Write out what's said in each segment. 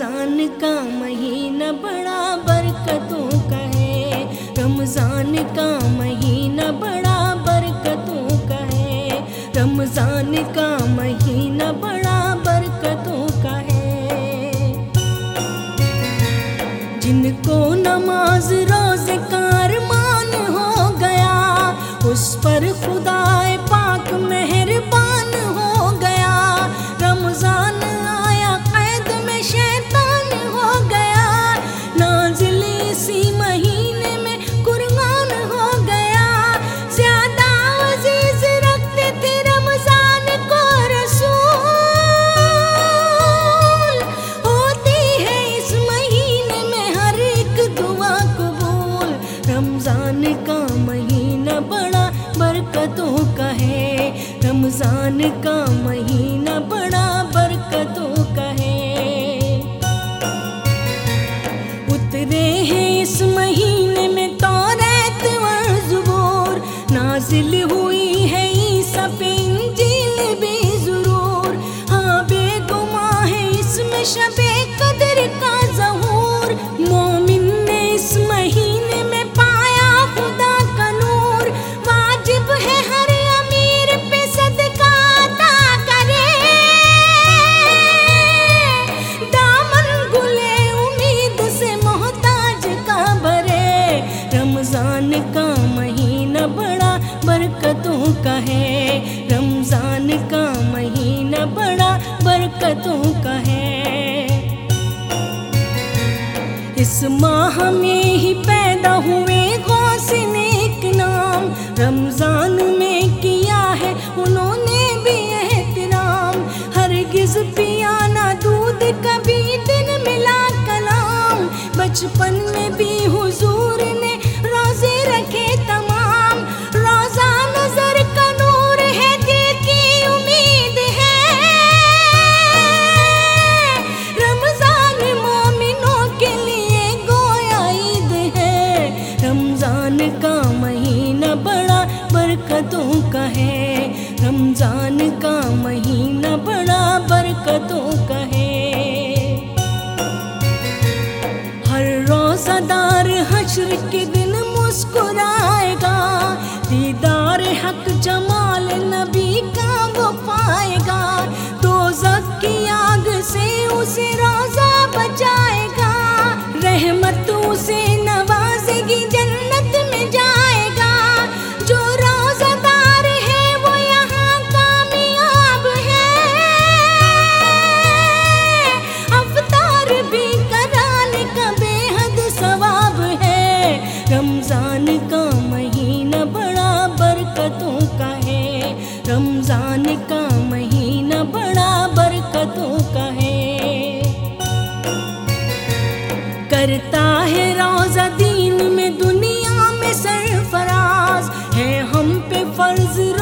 رمضان کا مہینہ بڑا برکتوں کا ہے۔ رمضان کا مہینہ بڑا برکتوں کا ہے۔ رمضان کا مہینہ بڑا برکتوں کا ہے۔ جن کو نماز روز کارمان ہو گیا، اس پر خدا پاک مہربان اسی مہینے میں قربان ہو گیا۔ زیادہ عزیز رکھتے تھے رمضان کو رسول۔ ہوتی ہے اس مہینے میں ہر ایک دعا قبول۔ رمضان کا مہینہ بڑا برکتوں کا ہے۔ رمضان کا مہینہ بڑا برکتوں کا شب قدر کا ظہور مومن نے اس مہینے میں پایا خدا کا نور۔ واجب ہے ہر امیر پہ صدقہ عطا کرے۔ دامن گلے امید سے محتاج کا بھرے۔ رمضان کا مہینہ بڑا برکتوں کا ہے۔ رمضان کا مہینہ بڑا برکتوں کا ہے۔ اس ماہ میں ہی پیدا ہوئے غوث نیک نام۔ رمضان میں کیا ہے؟ انہوں نے بھی احترام۔ ہرگز پیا نہ دودھ کبھی دن ملا کلام۔ بچپن میں بھی برکتوں کا ہے۔ رمضان کا مہینہ بڑا برکتوں کا ہے۔ ہر روزہ دار حشر کے دن مسکرا فرض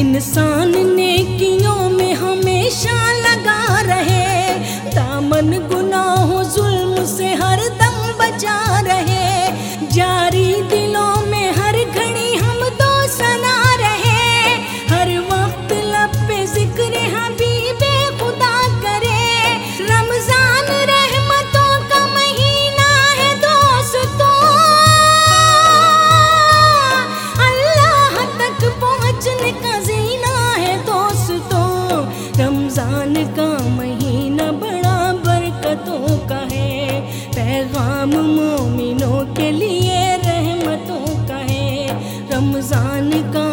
انسان مومنوں کے لیے رحمتوں کا ہے رمضان کا